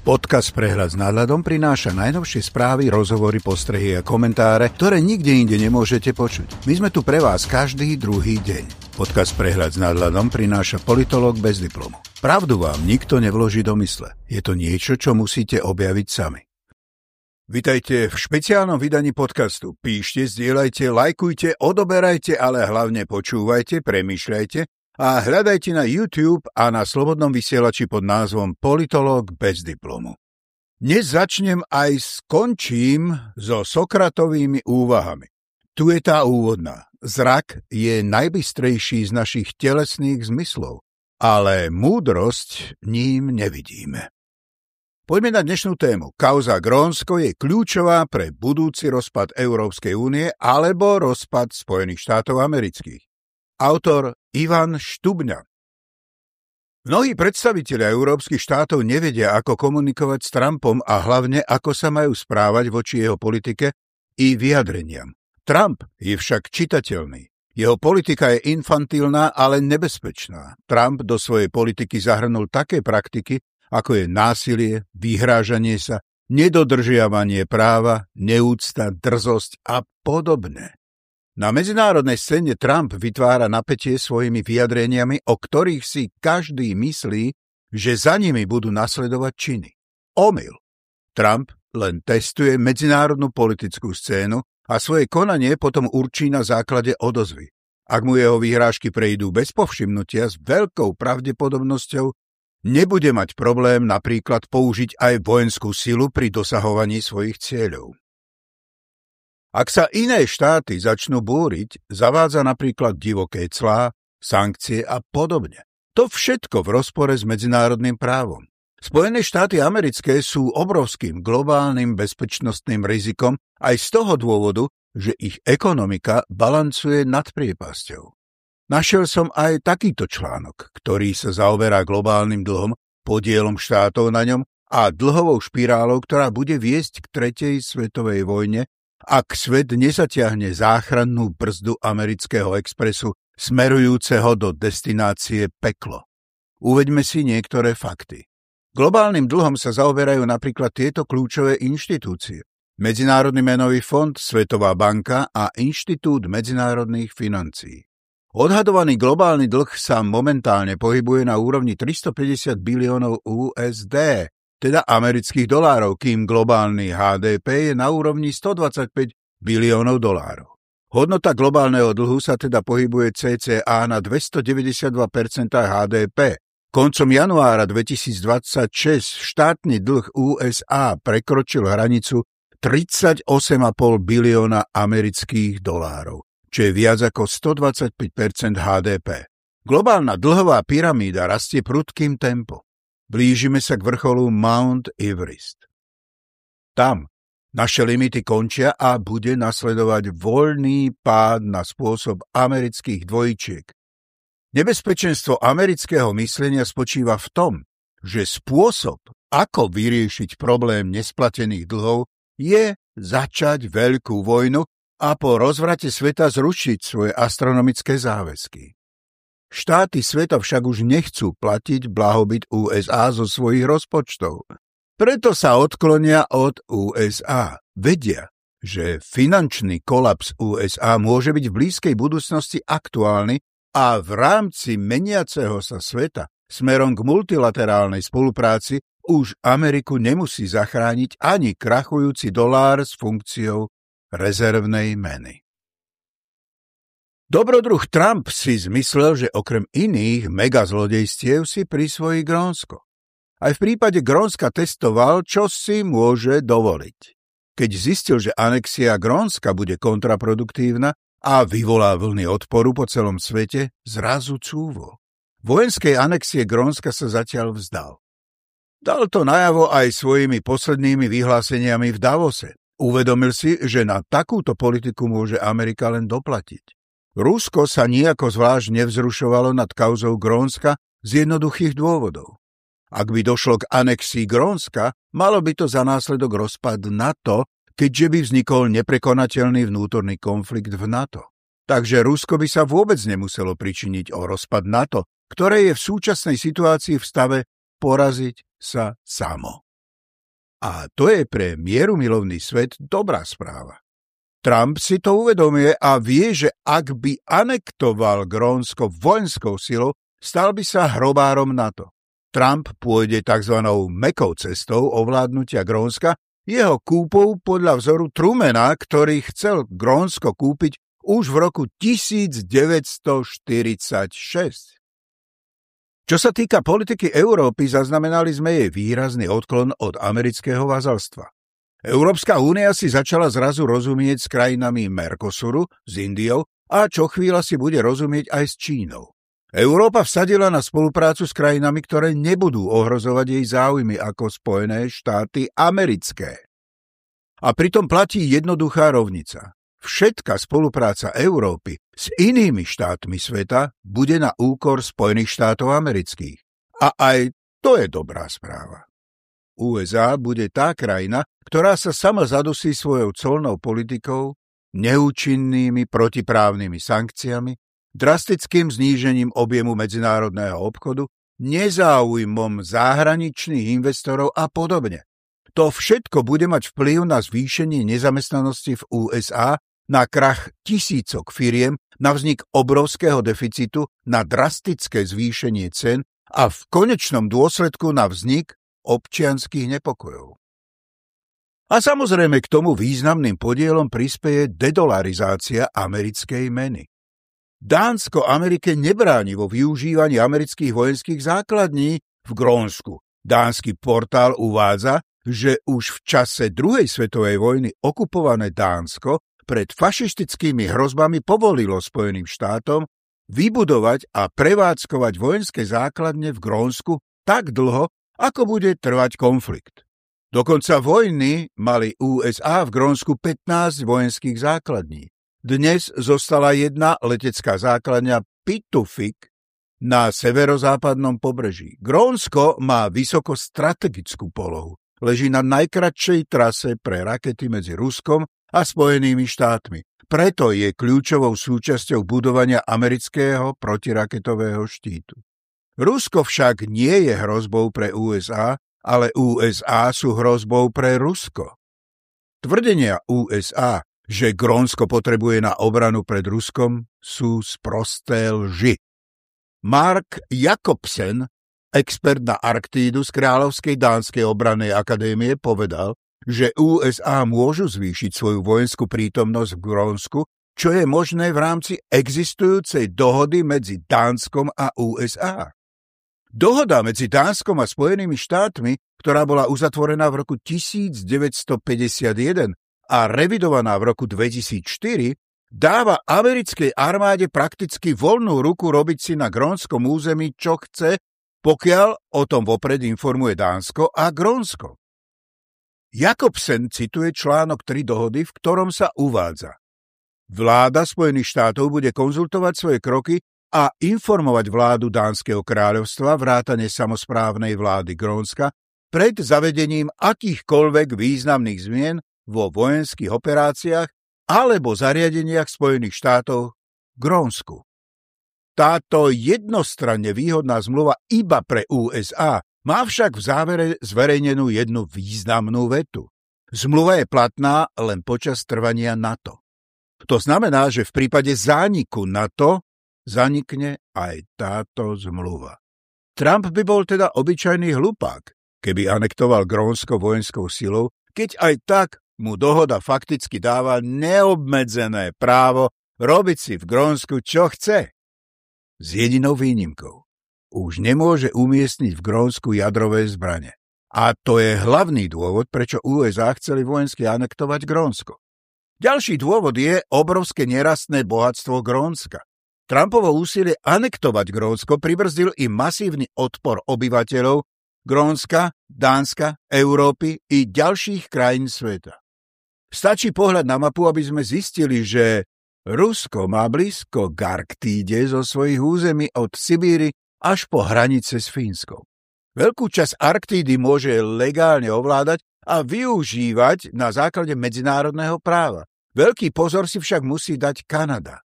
Podcast Prehľad s nadhľadom prináša najnovšie správy, rozhovory, postrehy a komentáre, ktoré nikde inde nemôžete počuť. My sme tu pre vás každý druhý deň. Podcast Prehľad s nadhľadom prináša politolog bez diplomu. Pravdu vám nikto nevloží do mysle. Je to niečo, čo musíte objaviť sami. Vitajte v špeciálnom vydaní podcastu. Píšte, zdieľajte, lajkujte, odoberajte, ale hlavne počúvajte, premýšľajte a hľadajte na YouTube a na slobodnom vysielači pod názvom Politolog bez diplomu. Dnes začnem aj skončím so Sokratovými úvahami. Tu je tá úvodná. Zrak je najbystrejší z našich telesných zmyslov, ale múdrosť ním nevidíme. Poďme na dnešnú tému. Kauza Grónsko je kľúčová pre budúci rozpad Európskej únie alebo rozpad Spojených štátov amerických. Autor Ivan Štubňa Mnohí predstavitelia európskych štátov nevedia, ako komunikovať s Trumpom a hlavne, ako sa majú správať voči jeho politike i vyjadreniam. Trump je však čitateľný. Jeho politika je infantilná, ale nebezpečná. Trump do svojej politiky zahrnul také praktiky, ako je násilie, vyhrážanie sa, nedodržiavanie práva, neúcta, drzosť a podobne. Na medzinárodnej scéne Trump vytvára napätie svojimi vyjadreniami, o ktorých si každý myslí, že za nimi budú nasledovať činy. Omyl. Trump len testuje medzinárodnú politickú scénu a svoje konanie potom určí na základe odozvy. Ak mu jeho výhrážky prejdú bez povšimnutia s veľkou pravdepodobnosťou, nebude mať problém napríklad použiť aj vojenskú silu pri dosahovaní svojich cieľov. Ak sa iné štáty začnú búriť, zavádza napríklad divoké clá, sankcie a podobne. To všetko v rozpore s medzinárodným právom. Spojené štáty americké sú obrovským globálnym bezpečnostným rizikom aj z toho dôvodu, že ich ekonomika balancuje nad priepasťou. Našiel som aj takýto článok, ktorý sa zaoberá globálnym dlhom, podielom štátov na ňom a dlhovou špirálou, ktorá bude viesť k tretej svetovej vojne ak svet nezatiahne záchrannú brzdu amerického expresu smerujúceho do destinácie peklo. Uveďme si niektoré fakty. Globálnym dlhom sa zaoberajú napríklad tieto kľúčové inštitúcie. Medzinárodný menový fond, Svetová banka a Inštitút medzinárodných financií. Odhadovaný globálny dlh sa momentálne pohybuje na úrovni 350 biliónov USD, teda amerických dolárov, kým globálny HDP je na úrovni 125 biliónov dolárov. Hodnota globálneho dlhu sa teda pohybuje cca na 292% HDP. Koncom januára 2026 štátny dlh USA prekročil hranicu 38,5 bilióna amerických dolárov, čo je viac ako 125% HDP. Globálna dlhová pyramída rastie prudkým tempom. Blížime sa k vrcholu Mount Everest. Tam naše limity končia a bude nasledovať voľný pád na spôsob amerických dvojčiek. Nebezpečenstvo amerického myslenia spočíva v tom, že spôsob, ako vyriešiť problém nesplatených dlhov, je začať veľkú vojnu a po rozvrate sveta zrušiť svoje astronomické záväzky. Štáty sveta však už nechcú platiť blahobyt USA zo svojich rozpočtov. Preto sa odklonia od USA. Vedia, že finančný kolaps USA môže byť v blízkej budúcnosti aktuálny a v rámci meniaceho sa sveta smerom k multilaterálnej spolupráci už Ameriku nemusí zachrániť ani krachujúci dolár s funkciou rezervnej meny. Dobrodruh Trump si zmyslel, že okrem iných megazlodejstiev si prisvojí Grónsko. Aj v prípade Grónska testoval, čo si môže dovoliť. Keď zistil, že anexia Grónska bude kontraproduktívna a vyvolá vlny odporu po celom svete, zrazu cúvo. Vojenskej anexie Grónska sa zatiaľ vzdal. Dal to najavo aj svojimi poslednými vyhláseniami v Davose. Uvedomil si, že na takúto politiku môže Amerika len doplatiť. Rusko sa nejako zvlášť nevzrušovalo nad kauzou Grónska z jednoduchých dôvodov. Ak by došlo k anexii Grónska, malo by to za následok rozpad NATO, keďže by vznikol neprekonateľný vnútorný konflikt v NATO. Takže Rusko by sa vôbec nemuselo pričiniť o rozpad NATO, ktoré je v súčasnej situácii v stave poraziť sa samo. A to je pre mierumilovný svet dobrá správa. Trump si to uvedomuje a vie, že ak by anektoval Grónsko vojenskou silou, stal by sa hrobárom NATO. Trump pôjde tzv. mekou cestou ovládnutia Grónska, jeho kúpou podľa vzoru Trumena, ktorý chcel Grónsko kúpiť už v roku 1946. Čo sa týka politiky Európy, zaznamenali sme jej výrazný odklon od amerického vazalstva. Európska únia si začala zrazu rozumieť s krajinami Mercosuru, s Indiou a čo chvíľa si bude rozumieť aj s Čínou. Európa vsadila na spoluprácu s krajinami, ktoré nebudú ohrozovať jej záujmy ako Spojené štáty americké. A pritom platí jednoduchá rovnica. Všetká spolupráca Európy s inými štátmi sveta bude na úkor Spojených štátov amerických. A aj to je dobrá správa. USA bude tá krajina, ktorá sa sama zadusí svojou colnou politikou, neúčinnými protiprávnymi sankciami, drastickým znížením objemu medzinárodného obchodu, nezáujmom zahraničných investorov a podobne. To všetko bude mať vplyv na zvýšenie nezamestnanosti v USA na krach tisícok firiem, na vznik obrovského deficitu, na drastické zvýšenie cen a v konečnom dôsledku na vznik občianských nepokojov. A samozrejme k tomu významným podielom prispieje dedolarizácia americkej meny. Dánsko Amerike nebráni vo využívaní amerických vojenských základní v Grónsku. Dánsky portál uvádza, že už v čase druhej svetovej vojny okupované Dánsko pred fašistickými hrozbami povolilo Spojeným štátom vybudovať a prevádzkovať vojenské základne v Grónsku tak dlho, ako bude trvať konflikt. Do konca vojny mali USA v Grónsku 15 vojenských základní. Dnes zostala jedna letecká základňa Pitufik na severozápadnom pobreží. Grónsko má vysoko strategickú polohu. Leží na najkratšej trase pre rakety medzi Ruskom a Spojenými štátmi. Preto je kľúčovou súčasťou budovania amerického protiraketového štítu. Rusko však nie je hrozbou pre USA, ale USA sú hrozbou pre Rusko. Tvrdenia USA, že Grónsko potrebuje na obranu pred Ruskom, sú sprosté lži. Mark Jakobsen, expert na Arktídu z Kráľovskej dánskej obranej akadémie, povedal, že USA môžu zvýšiť svoju vojenskú prítomnosť v Grónsku, čo je možné v rámci existujúcej dohody medzi Dánskom a USA. Dohoda medzi Dánskom a Spojenými štátmi, ktorá bola uzatvorená v roku 1951 a revidovaná v roku 2004, dáva americkej armáde prakticky voľnú ruku robiť si na grónskom území, čo chce, pokiaľ o tom vopred informuje Dánsko a Grónsko. Jakobsen cituje článok 3 dohody, v ktorom sa uvádza. Vláda Spojených štátov bude konzultovať svoje kroky a informovať vládu Dánskeho kráľovstva vrátane samozprávnej vlády Grónska pred zavedením akýchkoľvek významných zmien vo vojenských operáciách alebo zariadeniach Spojených štátov Grónsku. Táto jednostranne výhodná zmluva iba pre USA má však v závere zverejnenú jednu významnú vetu. Zmluva je platná len počas trvania NATO. To znamená, že v prípade zániku NATO zanikne aj táto zmluva. Trump by bol teda obyčajný hlupák, keby anektoval Grónsko vojenskou silou, keď aj tak mu dohoda fakticky dáva neobmedzené právo robiť si v Grónsku, čo chce. S jedinou výnimkou už nemôže umiestniť v Grónsku jadrové zbrane. A to je hlavný dôvod, prečo USA chceli vojensky anektovať Grónsko. Ďalší dôvod je obrovské nerastné bohatstvo Grónska. Trumpovo úsilie anektovať Grónsko pribrzdil i masívny odpor obyvateľov Grónska, Dánska, Európy i ďalších krajín sveta. Stačí pohľad na mapu, aby sme zistili, že Rusko má blízko k Arktíde zo svojich území od Sibíry až po hranice s Fínskou. Veľkú časť Arktídy môže legálne ovládať a využívať na základe medzinárodného práva. Veľký pozor si však musí dať Kanada.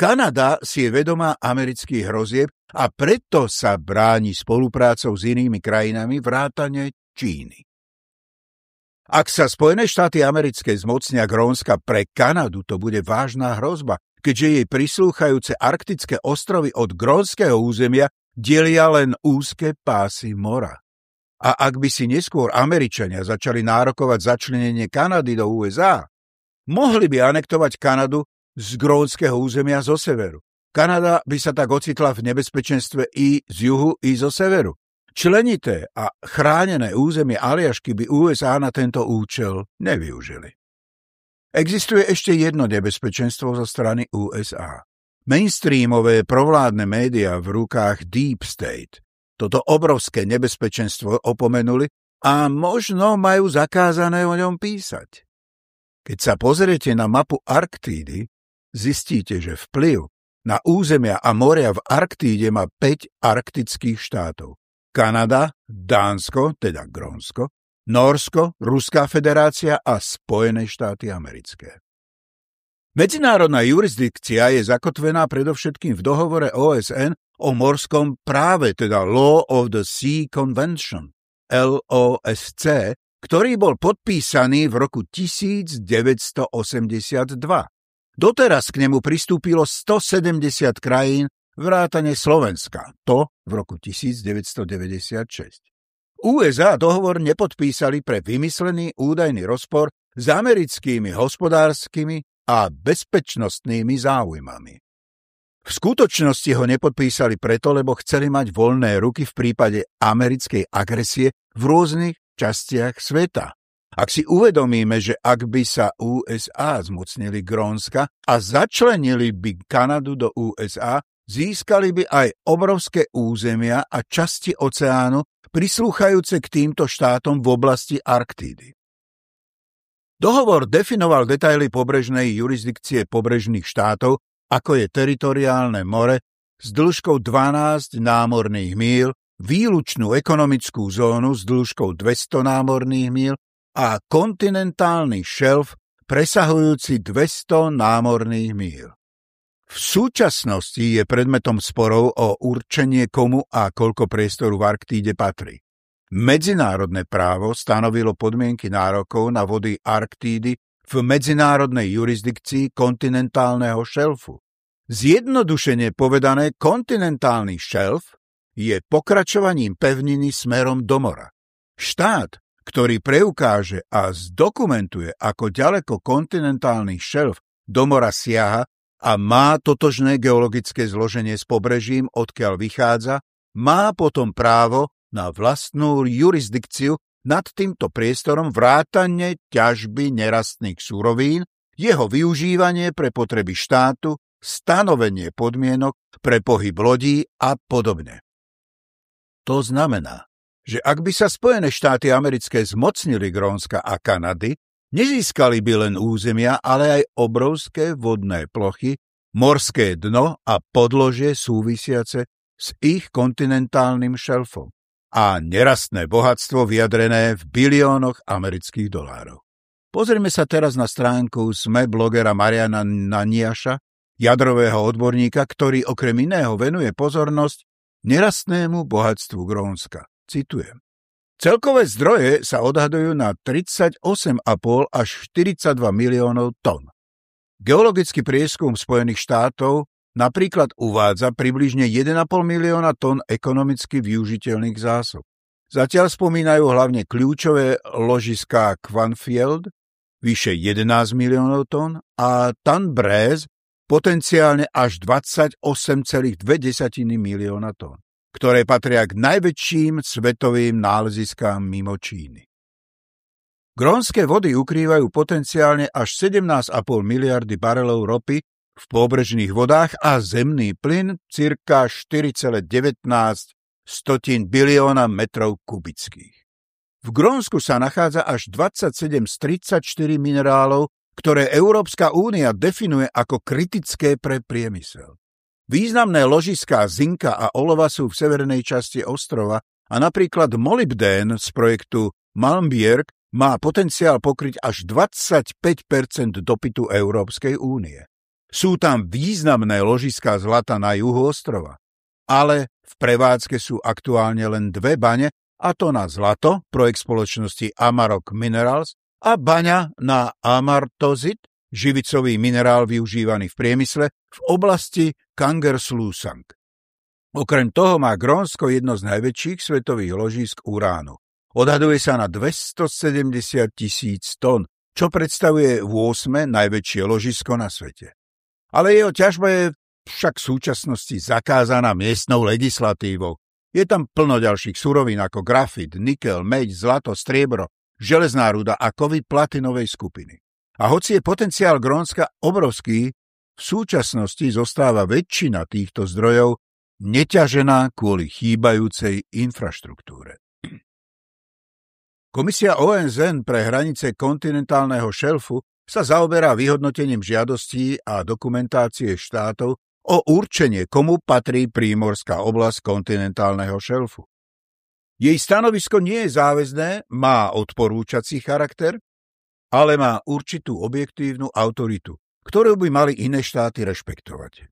Kanada si je vedomá amerických hrozieb a preto sa bráni spoluprácou s inými krajinami vrátane Číny. Ak sa Spojené štáty americké zmocnia Grónska pre Kanadu, to bude vážna hrozba, keďže jej prislúchajúce arktické ostrovy od grónskeho územia delia len úzke pásy mora. A ak by si neskôr Američania začali nárokovať začlenenie Kanady do USA, mohli by anektovať Kanadu z grónskeho územia zo severu. Kanada by sa tak ocitla v nebezpečenstve i z juhu, i zo severu. Členité a chránené územie Aliašky by USA na tento účel nevyužili. Existuje ešte jedno nebezpečenstvo zo strany USA. Mainstreamové provládne médiá v rukách Deep State toto obrovské nebezpečenstvo opomenuli a možno majú zakázané o ňom písať. Keď sa pozriete na mapu Arktídy, zistíte, že vplyv na územia a moria v Arktíde má 5 arktických štátov. Kanada, Dánsko, teda Grónsko, Norsko, Ruská federácia a Spojené štáty americké. Medzinárodná jurisdikcia je zakotvená predovšetkým v dohovore OSN o morskom práve, teda Law of the Sea Convention, LOSC, ktorý bol podpísaný v roku 1982. Doteraz k nemu pristúpilo 170 krajín vrátane Slovenska, to v roku 1996. USA dohovor nepodpísali pre vymyslený údajný rozpor s americkými hospodárskymi a bezpečnostnými záujmami. V skutočnosti ho nepodpísali preto, lebo chceli mať voľné ruky v prípade americkej agresie v rôznych častiach sveta. Ak si uvedomíme, že ak by sa USA zmocnili Grónska a začlenili by Kanadu do USA, získali by aj obrovské územia a časti oceánu prislúchajúce k týmto štátom v oblasti Arktídy. Dohovor definoval detaily pobrežnej jurisdikcie pobrežných štátov, ako je teritoriálne more s dĺžkou 12 námorných míl, výlučnú ekonomickú zónu s dĺžkou 200 námorných míl a kontinentálny šelf presahujúci 200 námorných míl. V súčasnosti je predmetom sporov o určenie komu a koľko priestoru v Arktíde patrí. Medzinárodné právo stanovilo podmienky nárokov na vody Arktídy v medzinárodnej jurisdikcii kontinentálneho šelfu. Zjednodušene povedané, kontinentálny šelf je pokračovaním pevniny smerom do mora. Štát, ktorý preukáže a zdokumentuje, ako ďaleko kontinentálny šelf do mora siaha, a má totožné geologické zloženie s pobrežím, odkiaľ vychádza, má potom právo na vlastnú jurisdikciu nad týmto priestorom vrátane ťažby nerastných súrovín, jeho využívanie pre potreby štátu, stanovenie podmienok pre pohyb lodí a podobne. To znamená, že ak by sa Spojené štáty americké zmocnili Grónska a Kanady, Nezískali by len územia, ale aj obrovské vodné plochy, morské dno a podložie súvisiace s ich kontinentálnym šelfom a nerastné bohatstvo vyjadrené v biliónoch amerických dolárov. Pozrime sa teraz na stránku SME blogera Mariana Naniaša, jadrového odborníka, ktorý okrem iného venuje pozornosť nerastnému bohatstvu Grónska. Citujem. Celkové zdroje sa odhadujú na 38,5 až 42 miliónov tón. Geologický prieskum Spojených štátov napríklad uvádza približne 1,5 milióna tón ekonomicky využiteľných zásob. Zatiaľ spomínajú hlavne kľúčové ložiská Quanfield, vyše 11 miliónov tón, a Tanbrez, potenciálne až 28,2 milióna tón ktoré patria k najväčším svetovým náleziskám mimo Číny. Grónske vody ukrývajú potenciálne až 17,5 miliardy barelov ropy v pobrežných vodách a zemný plyn cirka 4,19 bilióna metrov kubických. V Grónsku sa nachádza až 27 z 34 minerálov, ktoré Európska únia definuje ako kritické pre priemysel. Významné ložiská zinka a olova sú v severnej časti ostrova a napríklad molybdén z projektu Malmbjerg má potenciál pokryť až 25% dopytu Európskej únie. Sú tam významné ložiská zlata na juhu ostrova, ale v prevádzke sú aktuálne len dve bane, a to na zlato, projekt spoločnosti Amarok Minerals a baňa na amartozit, živicový minerál využívaný v priemysle, v oblasti Kangerslusang. Okrem toho má Grónsko jedno z najväčších svetových ložísk uránu. Odhaduje sa na 270 tisíc tón, čo predstavuje 8. najväčšie ložisko na svete. Ale jeho ťažba je však v súčasnosti zakázaná miestnou legislatívou. Je tam plno ďalších surovín ako grafit, nikel, meď, zlato, striebro, železná ruda a kovy platinovej skupiny. A hoci je potenciál Grónska obrovský, v súčasnosti zostáva väčšina týchto zdrojov neťažená kvôli chýbajúcej infraštruktúre. Komisia ONZN pre hranice kontinentálneho šelfu sa zaoberá vyhodnotením žiadostí a dokumentácie štátov o určenie, komu patrí prímorská oblasť kontinentálneho šelfu. Jej stanovisko nie je záväzné, má odporúčací charakter, ale má určitú objektívnu autoritu, ktorú by mali iné štáty rešpektovať.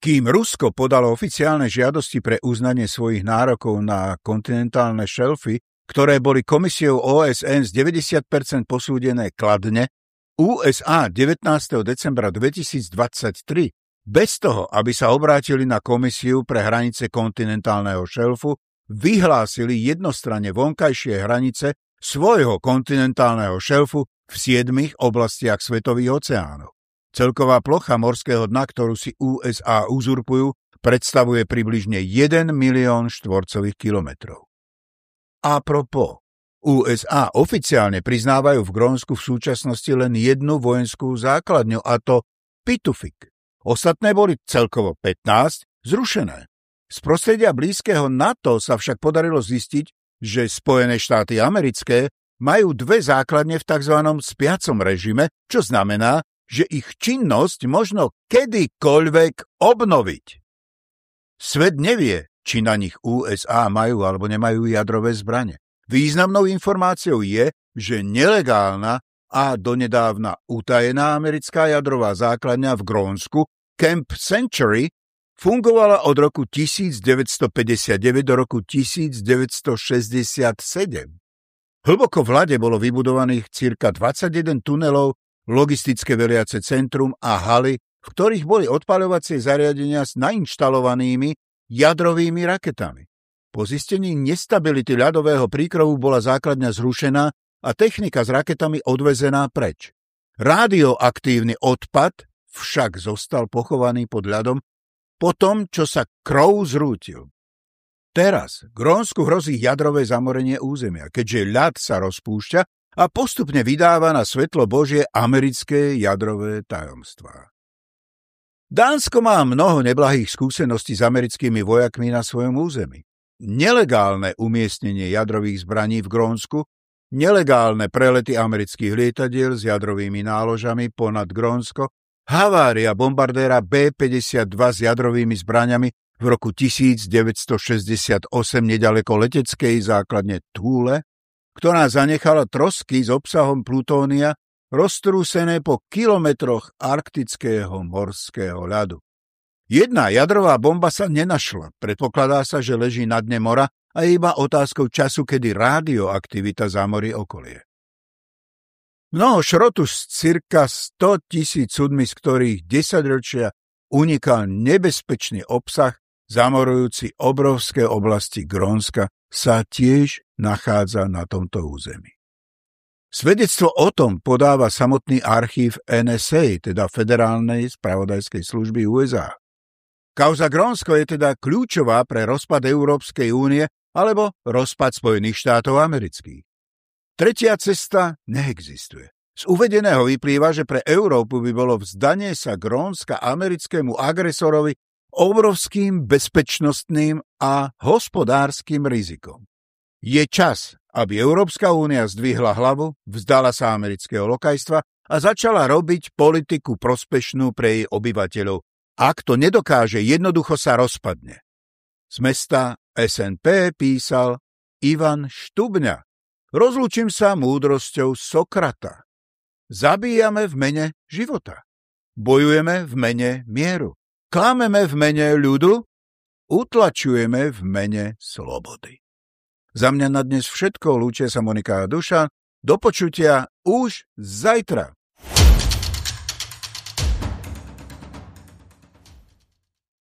Kým Rusko podalo oficiálne žiadosti pre uznanie svojich nárokov na kontinentálne šelfy, ktoré boli komisiou OSN z 90% posúdené kladne, USA 19. decembra 2023 bez toho, aby sa obrátili na komisiu pre hranice kontinentálneho šelfu, vyhlásili jednostranne vonkajšie hranice svojho kontinentálneho šelfu v siedmých oblastiach svetových oceánov. Celková plocha morského dna, ktorú si USA uzurpujú, predstavuje približne 1 milión štvorcových kilometrov. A propo, USA oficiálne priznávajú v Grónsku v súčasnosti len jednu vojenskú základňu, a to Pitufik. Ostatné boli celkovo 15 zrušené. Z prostredia blízkeho NATO sa však podarilo zistiť, že Spojené štáty americké majú dve základne v tzv. spiacom režime, čo znamená, že ich činnosť možno kedykoľvek obnoviť. Svet nevie, či na nich USA majú alebo nemajú jadrové zbranie. Významnou informáciou je, že nelegálna a donedávna utajená americká jadrová základňa v Grónsku Camp Century fungovala od roku 1959 do roku 1967. Hlboko v hlade bolo vybudovaných cirka 21 tunelov logistické veliace centrum a haly, v ktorých boli odpaľovacie zariadenia s nainštalovanými jadrovými raketami. Po zistení nestability ľadového príkrovu bola základňa zrušená a technika s raketami odvezená preč. Radioaktívny odpad však zostal pochovaný pod ľadom po tom, čo sa krov zrútil. Teraz Grónsku hrozí jadrové zamorenie územia, keďže ľad sa rozpúšťa a postupne vydáva na svetlo Božie americké jadrové tajomstvá. Dánsko má mnoho neblahých skúseností s americkými vojakmi na svojom území. Nelegálne umiestnenie jadrových zbraní v Grónsku, nelegálne prelety amerických lietadiel s jadrovými náložami ponad Grónsko, havária bombardéra B-52 s jadrovými zbraniami v roku 1968 nedaleko leteckej základne Túle, ktorá zanechala trosky s obsahom plutónia roztrúsené po kilometroch arktického morského ľadu. Jedna jadrová bomba sa nenašla, predpokladá sa, že leží na dne mora a je iba otázkou času, kedy radioaktivita zamorí okolie. Mnoho šrotu z cirka 100 tisíc sudmi, z ktorých 10 ročia unikal nebezpečný obsah, zamorujúci obrovské oblasti Grónska, sa tiež nachádza na tomto území. Svedectvo o tom podáva samotný archív NSA, teda Federálnej spravodajskej služby USA. Kauza Grónsko je teda kľúčová pre rozpad Európskej únie alebo rozpad Spojených štátov amerických. Tretia cesta neexistuje. Z uvedeného vyplýva, že pre Európu by bolo vzdanie sa Grónska americkému agresorovi obrovským bezpečnostným a hospodárskym rizikom. Je čas, aby Európska únia zdvihla hlavu, vzdala sa amerického lokajstva a začala robiť politiku prospešnú pre jej obyvateľov. Ak to nedokáže, jednoducho sa rozpadne. Z mesta SNP písal Ivan Štubňa. Rozlučím sa múdrosťou Sokrata. Zabíjame v mene života. Bojujeme v mene mieru. Klameme v mene ľudu, utlačujeme v mene slobody. Za mňa na dnes všetko, lúčia sa Monika a Duša, Do počutia už zajtra.